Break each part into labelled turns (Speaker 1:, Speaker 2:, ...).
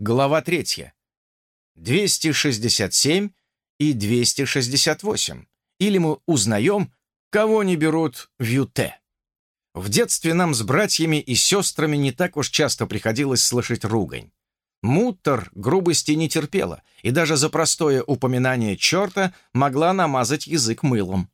Speaker 1: Глава 3. 267 и 268. Или мы узнаем, кого не берут в ЮТ. В детстве нам с братьями и сестрами не так уж часто приходилось слышать ругань. Муттер грубости не терпела, и даже за простое упоминание черта могла намазать язык мылом.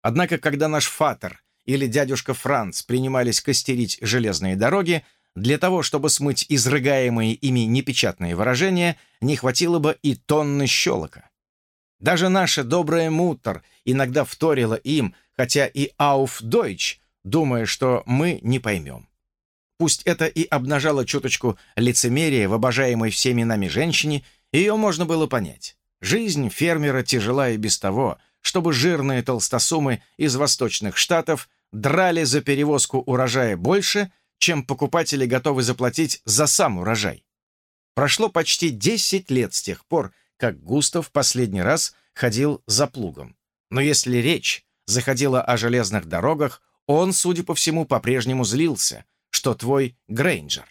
Speaker 1: Однако, когда наш фатер или дядюшка Франц принимались костерить железные дороги, для того, чтобы смыть изрыгаемые ими непечатные выражения, не хватило бы и тонны щелока. Даже наша добрая Муттер иногда вторила им, хотя и «Ауф Дойч», думая, что мы не поймем. Пусть это и обнажало чуточку лицемерия в обожаемой всеми нами женщине, ее можно было понять. Жизнь фермера тяжела и без того, чтобы жирные толстосумы из восточных штатов драли за перевозку урожая больше, чем покупатели готовы заплатить за сам урожай. Прошло почти 10 лет с тех пор, как Густав последний раз ходил за плугом. Но если речь заходила о железных дорогах, он, судя по всему, по-прежнему злился, что твой Грейнджер.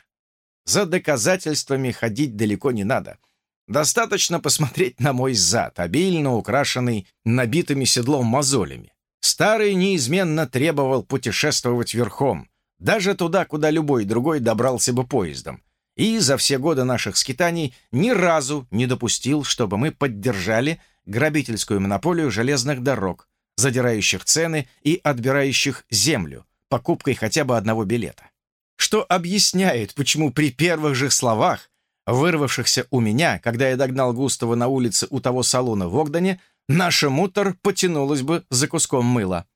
Speaker 1: За доказательствами ходить далеко не надо. Достаточно посмотреть на мой зад, обильно украшенный набитыми седлом мозолями. Старый неизменно требовал путешествовать верхом, даже туда, куда любой другой добрался бы поездом, и за все годы наших скитаний ни разу не допустил, чтобы мы поддержали грабительскую монополию железных дорог, задирающих цены и отбирающих землю покупкой хотя бы одного билета. Что объясняет, почему при первых же словах, вырвавшихся у меня, когда я догнал Густава на улице у того салона в Огдане, наша мутор потянулась бы за куском мыла.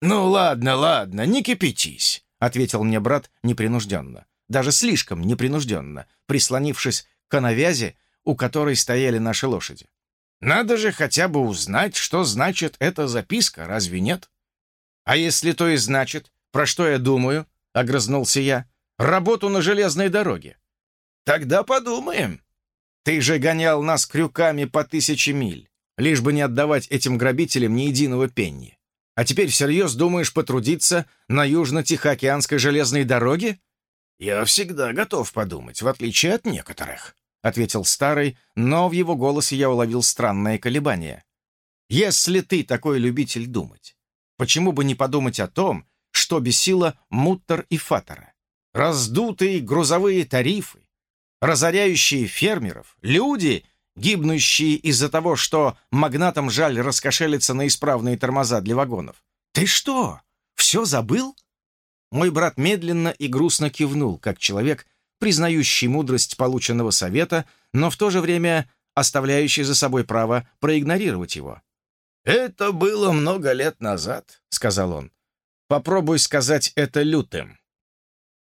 Speaker 1: «Ну ладно, ладно, не кипятись», — ответил мне брат непринужденно даже слишком непринужденно, прислонившись к навязи, у которой стояли наши лошади. «Надо же хотя бы узнать, что значит эта записка, разве нет?» «А если то и значит, про что я думаю?» — огрызнулся я. «Работу на железной дороге». «Тогда подумаем. Ты же гонял нас крюками по тысяче миль, лишь бы не отдавать этим грабителям ни единого пенни. А теперь всерьез думаешь потрудиться на Южно-Тихоокеанской железной дороге?» «Я всегда готов подумать, в отличие от некоторых», — ответил старый, но в его голосе я уловил странное колебание. «Если ты такой любитель думать, почему бы не подумать о том, что бесило Муттер и Фатера? Раздутые грузовые тарифы, разоряющие фермеров, люди, гибнущие из-за того, что магнатам жаль раскошелиться на исправные тормоза для вагонов. Ты что, все забыл?» Мой брат медленно и грустно кивнул, как человек, признающий мудрость полученного совета, но в то же время оставляющий за собой право проигнорировать его. «Это было много лет назад», — сказал он. «Попробуй сказать это лютым.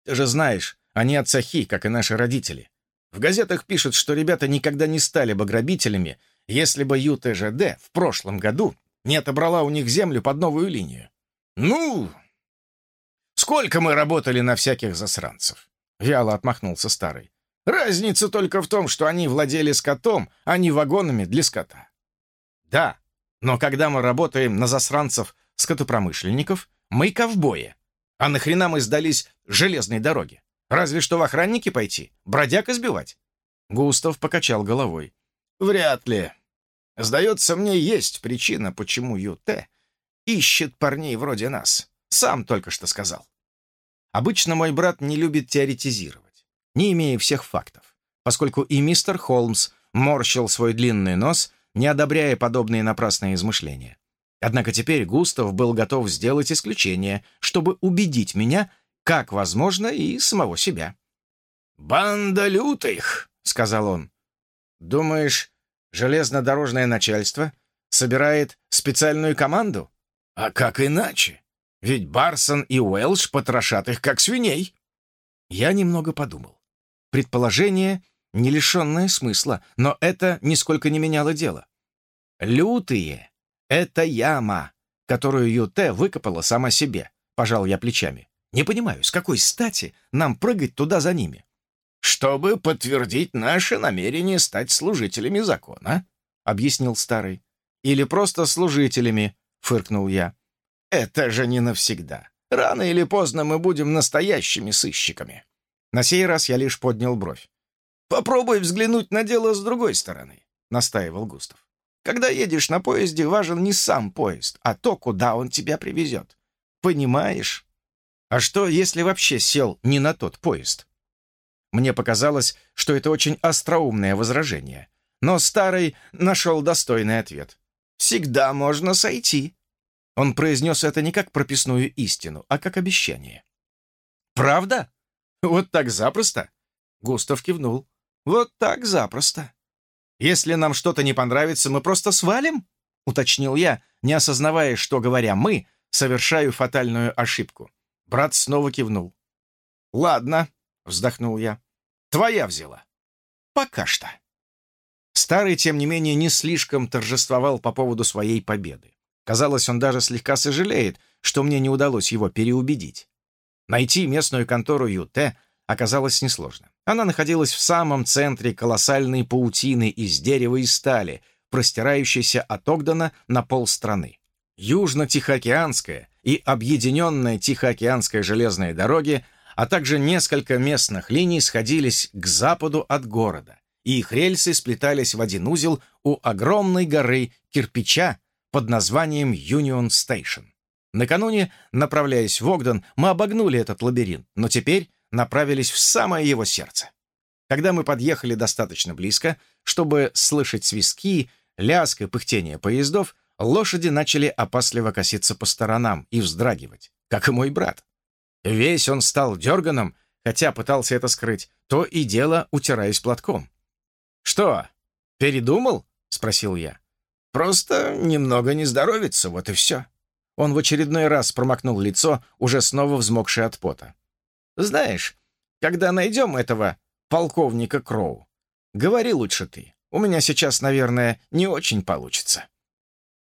Speaker 1: Ты же знаешь, они отцахи, как и наши родители. В газетах пишут, что ребята никогда не стали бы грабителями, если бы ЮТЖД в прошлом году не отобрала у них землю под новую линию. Ну, Сколько мы работали на всяких засранцев?» Вяло отмахнулся старый. «Разница только в том, что они владели скотом, а не вагонами для скота». «Да, но когда мы работаем на засранцев скотопромышленников, мы ковбои. А нахрена мы сдались железной дороге? Разве что в охранники пойти, бродяг избивать?» Густав покачал головой. «Вряд ли. Сдается мне, есть причина, почему ЮТ ищет парней вроде нас. Сам только что сказал. Обычно мой брат не любит теоретизировать, не имея всех фактов, поскольку и мистер Холмс морщил свой длинный нос, не одобряя подобные напрасные измышления. Однако теперь Густав был готов сделать исключение, чтобы убедить меня, как возможно, и самого себя. «Банда лютых», — сказал он. «Думаешь, железнодорожное начальство собирает специальную команду? А как иначе? Ведь Барсон и Уэлш потрошат их, как свиней. Я немного подумал. Предположение, не лишенное смысла, но это нисколько не меняло дело. «Лютые — это яма, которую Юте выкопала сама себе», — пожал я плечами. «Не понимаю, с какой стати нам прыгать туда за ними?» «Чтобы подтвердить наше намерение стать служителями закона», — объяснил старый. «Или просто служителями», — фыркнул я. Это же не навсегда. Рано или поздно мы будем настоящими сыщиками. На сей раз я лишь поднял бровь. «Попробуй взглянуть на дело с другой стороны», — настаивал Густав. «Когда едешь на поезде, важен не сам поезд, а то, куда он тебя привезет. Понимаешь? А что, если вообще сел не на тот поезд?» Мне показалось, что это очень остроумное возражение. Но старый нашел достойный ответ. «Всегда можно сойти». Он произнес это не как прописную истину, а как обещание. «Правда? Вот так запросто?» Густав кивнул. «Вот так запросто. Если нам что-то не понравится, мы просто свалим?» Уточнил я, не осознавая, что, говоря «мы», совершаю фатальную ошибку. Брат снова кивнул. «Ладно», — вздохнул я. «Твоя взяла. Пока что». Старый, тем не менее, не слишком торжествовал по поводу своей победы. Казалось, он даже слегка сожалеет, что мне не удалось его переубедить. Найти местную контору ЮТ оказалось несложно. Она находилась в самом центре колоссальной паутины из дерева и стали, простирающейся от Огдена на полстраны. Южно-Тихоокеанская и Объединенная Тихоокеанская железные дороги, а также несколько местных линий сходились к западу от города, и их рельсы сплетались в один узел у огромной горы кирпича под названием Юнион Стейшн. Накануне, направляясь в Огден, мы обогнули этот лабиринт, но теперь направились в самое его сердце. Когда мы подъехали достаточно близко, чтобы слышать свистки, лязг и пыхтение поездов, лошади начали опасливо коситься по сторонам и вздрагивать, как и мой брат. Весь он стал дерганом, хотя пытался это скрыть, то и дело утираясь платком. «Что, передумал?» — спросил я. «Просто немного не здоровится, вот и все». Он в очередной раз промокнул лицо, уже снова взмокшее от пота. Знаешь, когда найдем этого полковника Кроу, говори лучше ты. У меня сейчас, наверное, не очень получится.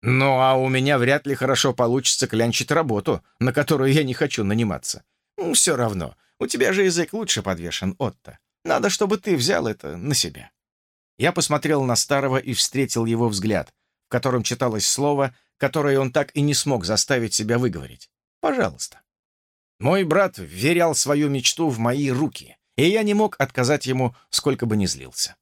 Speaker 1: Ну, а у меня вряд ли хорошо получится клянчить работу, на которую я не хочу наниматься. Все равно, у тебя же язык лучше подвешен, Отто. Надо, чтобы ты взял это на себя. Я посмотрел на старого и встретил его взгляд, в котором читалось слово, которое он так и не смог заставить себя выговорить. Пожалуйста. Мой брат вверял свою мечту в мои руки, и я не мог отказать ему, сколько бы ни злился.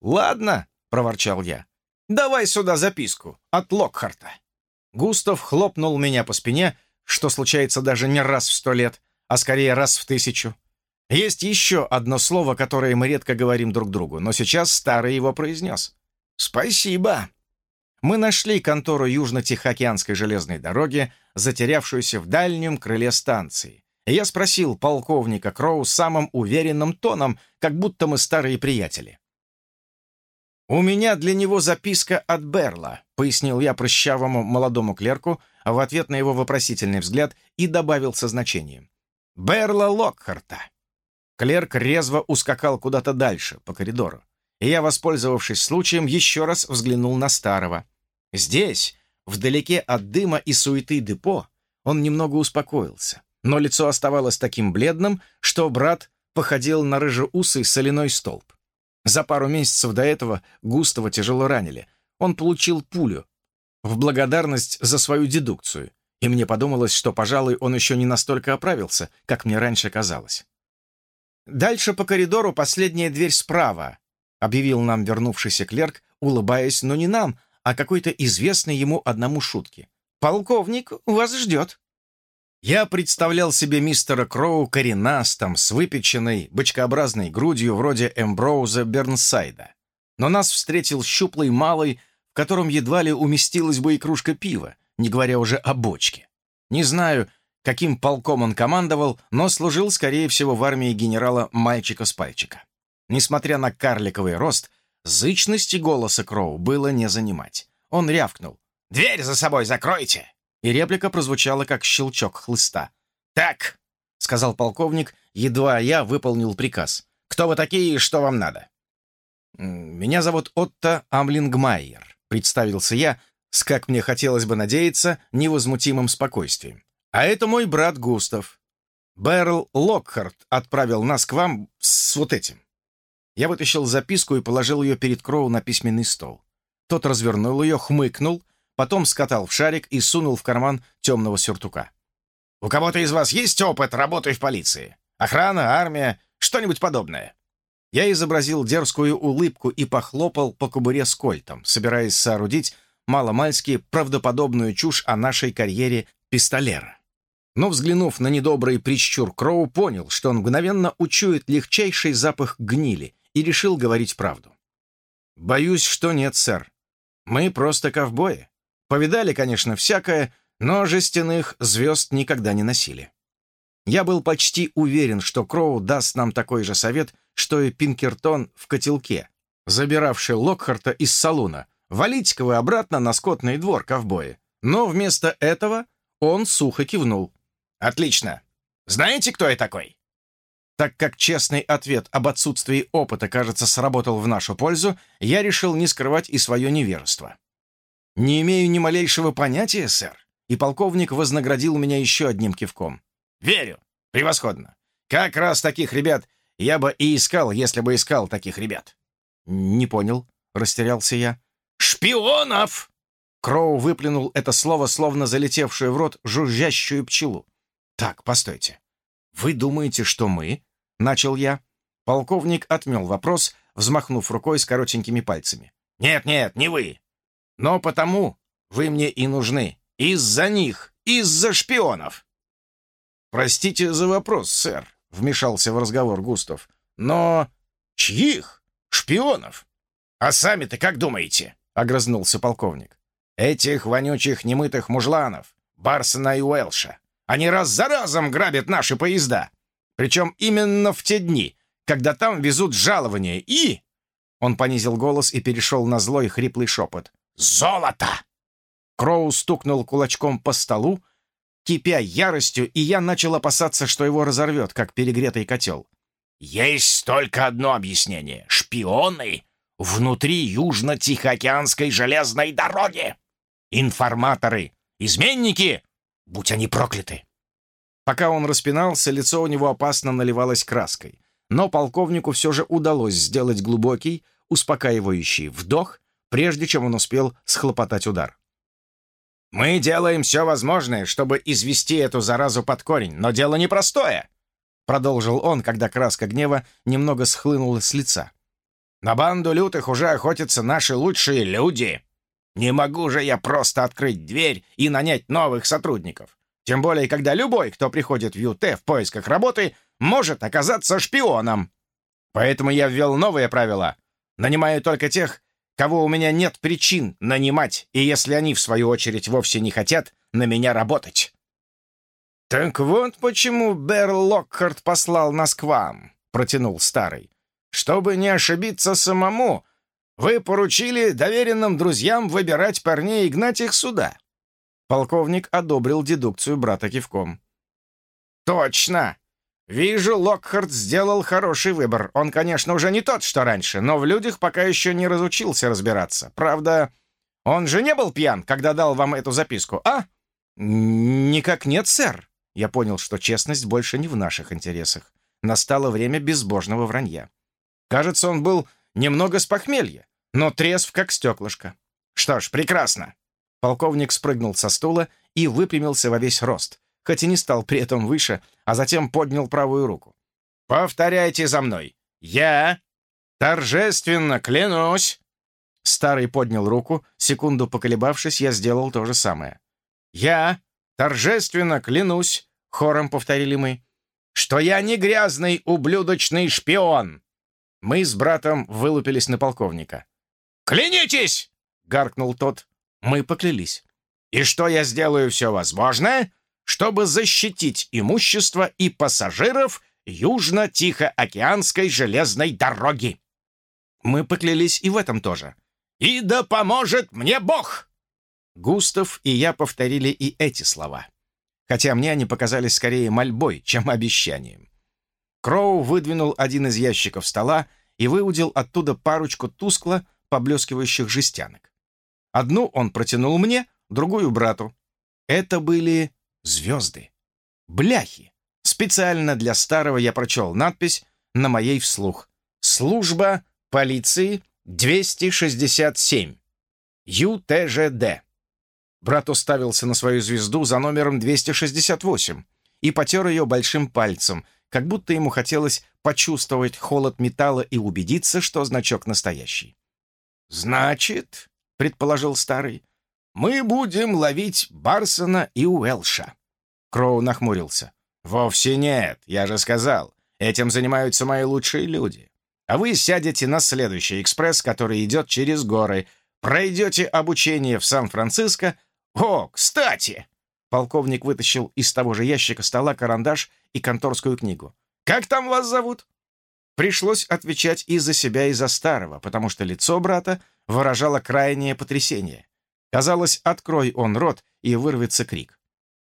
Speaker 1: «Ладно», — проворчал я, — «давай сюда записку от Локхарта». Густав хлопнул меня по спине, что случается даже не раз в сто лет, а скорее раз в тысячу. Есть еще одно слово, которое мы редко говорим друг другу, но сейчас старый его произнес. «Спасибо». Мы нашли контору Южно-Тихоокеанской железной дороги, затерявшуюся в дальнем крыле станции. Я спросил полковника Кроу самым уверенным тоном, как будто мы старые приятели. «У меня для него записка от Берла», — пояснил я прыщавому молодому клерку в ответ на его вопросительный взгляд и добавил со значением. «Берла Локхарта». Клерк резво ускакал куда-то дальше, по коридору. И я, воспользовавшись случаем, еще раз взглянул на старого. Здесь, вдалеке от дыма и суеты депо, он немного успокоился, но лицо оставалось таким бледным, что брат походил на рыжеусый соляной столб. За пару месяцев до этого Густава тяжело ранили. Он получил пулю в благодарность за свою дедукцию, и мне подумалось, что, пожалуй, он еще не настолько оправился, как мне раньше казалось. «Дальше по коридору последняя дверь справа», — объявил нам вернувшийся клерк, улыбаясь, но не нам, о какой-то известной ему одному шутке. «Полковник вас ждет». Я представлял себе мистера Кроу коренастым, с выпеченной, бочкообразной грудью вроде Эмброуза Бернсайда. Но нас встретил щуплый малый, в котором едва ли уместилась бы и кружка пива, не говоря уже о бочке. Не знаю, каким полком он командовал, но служил, скорее всего, в армии генерала Мальчика с пальчика. Несмотря на карликовый рост, Зычности голоса Кроу было не занимать. Он рявкнул. «Дверь за собой закройте!» И реплика прозвучала, как щелчок хлыста. «Так!» — сказал полковник, едва я выполнил приказ. «Кто вы такие и что вам надо?» «Меня зовут Отто Амлингмайер», — представился я, с, как мне хотелось бы надеяться, невозмутимым спокойствием. «А это мой брат Густав. Берл Локхарт отправил нас к вам с вот этим». Я вытащил записку и положил ее перед Кроу на письменный стол. Тот развернул ее, хмыкнул, потом скатал в шарик и сунул в карман темного сюртука. «У кого-то из вас есть опыт работы в полиции? Охрана, армия, что-нибудь подобное?» Я изобразил дерзкую улыбку и похлопал по кобуре с кольтом, собираясь соорудить маломальски правдоподобную чушь о нашей карьере пистолера. Но, взглянув на недобрый прищур Кроу, понял, что он мгновенно учует легчайший запах гнили и решил говорить правду. «Боюсь, что нет, сэр. Мы просто ковбои. Повидали, конечно, всякое, но жестяных звезд никогда не носили». Я был почти уверен, что Кроу даст нам такой же совет, что и Пинкертон в котелке, забиравший Локхарта из салуна. Валите-ка вы обратно на скотный двор, ковбои. Но вместо этого он сухо кивнул. «Отлично. Знаете, кто я такой?» Так как честный ответ об отсутствии опыта, кажется, сработал в нашу пользу, я решил не скрывать и свое невежество. «Не имею ни малейшего понятия, сэр», и полковник вознаградил меня еще одним кивком. «Верю. Превосходно. Как раз таких ребят я бы и искал, если бы искал таких ребят». «Не понял», — растерялся я. «Шпионов!» Кроу выплюнул это слово, словно залетевшую в рот жужжащую пчелу. «Так, постойте. Вы думаете, что мы?» — начал я. Полковник отмел вопрос, взмахнув рукой с коротенькими пальцами. «Нет-нет, не вы. Но потому вы мне и нужны. Из-за них, из-за шпионов!» «Простите за вопрос, сэр», — вмешался в разговор Густав. «Но чьих? Шпионов? А сами-то как думаете?» — огрызнулся полковник. «Этих вонючих немытых мужланов, Барсона и Уэлша. Они раз за разом грабят наши поезда. Причем именно в те дни, когда там везут жалования и...» Он понизил голос и перешел на злой хриплый шепот. «Золото!» Кроу стукнул кулачком по столу, кипя яростью, и я начал опасаться, что его разорвет, как перегретый котел. «Есть только одно объяснение. Шпионы внутри Южно-Тихоокеанской железной дороги! Информаторы! Изменники! Будь они прокляты!» Пока он распинался, лицо у него опасно наливалось краской. Но полковнику все же удалось сделать глубокий, успокаивающий вдох, прежде чем он успел схлопотать удар. Мы делаем все возможное, чтобы извести эту заразу под корень, но дело непростое», — продолжил он, когда краска гнева немного схлынула с лица. «На банду лютых уже охотятся наши лучшие люди. Не могу же я просто открыть дверь и нанять новых сотрудников. Тем более, когда любой, кто приходит в ЮТ в поисках работы, может оказаться шпионом. Поэтому я ввел новые правила. Нанимаю только тех, кого у меня нет причин нанимать, и если они, в свою очередь, вовсе не хотят на меня работать. «Так вот почему Берл Локхарт послал нас к вам», — протянул старый. «Чтобы не ошибиться самому, вы поручили доверенным друзьям выбирать парней и гнать их сюда». Полковник одобрил дедукцию брата кивком. «Точно! «Вижу, Локхард сделал хороший выбор. Он, конечно, уже не тот, что раньше, но в людях пока еще не разучился разбираться. Правда, он же не был пьян, когда дал вам эту записку, а?» «Никак нет, сэр». Я понял, что честность больше не в наших интересах. Настало время безбожного вранья. Кажется, он был немного с похмелья, но трезв, как стеклышко. «Что ж, прекрасно!» Полковник спрыгнул со стула и выпрямился во весь рост, хоть и не стал при этом выше, а затем поднял правую руку. «Повторяйте за мной. Я торжественно клянусь!» Старый поднял руку, секунду поколебавшись, я сделал то же самое. «Я торжественно клянусь!» — хором повторили мы. «Что я не грязный ублюдочный шпион!» Мы с братом вылупились на полковника. «Клянитесь!» — гаркнул тот. Мы поклялись. «И что я сделаю все возможное, чтобы защитить имущество и пассажиров Южно-Тихоокеанской железной дороги. Мы поклялись и в этом тоже. «И да поможет мне Бог!» Густав и я повторили и эти слова, хотя мне они показались скорее мольбой, чем обещанием. Кроу выдвинул один из ящиков стола и выудил оттуда парочку тускло поблескивающих жестянок. Одну он протянул мне, другую — брату. Это были звезды. Бляхи. Специально для старого я прочел надпись на моей вслух. «Служба полиции 267. ЮТЖД». Брат уставился на свою звезду за номером 268 и потер ее большим пальцем, как будто ему хотелось почувствовать холод металла и убедиться, что значок настоящий. «Значит, — предположил старый, — мы будем ловить Барсона и Уэлша». Кроу нахмурился. «Вовсе нет, я же сказал. Этим занимаются мои лучшие люди. А вы сядете на следующий экспресс, который идет через горы, пройдете обучение в Сан-Франциско. О, кстати!» Полковник вытащил из того же ящика стола карандаш и конторскую книгу. «Как там вас зовут?» Пришлось отвечать и за себя, и за старого, потому что лицо брата выражало крайнее потрясение. Казалось, открой он рот, и вырвется крик.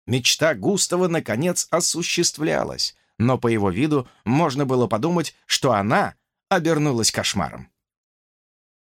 Speaker 1: Мечта Густава, наконец, осуществлялась, но по его виду можно было подумать, что она обернулась кошмаром.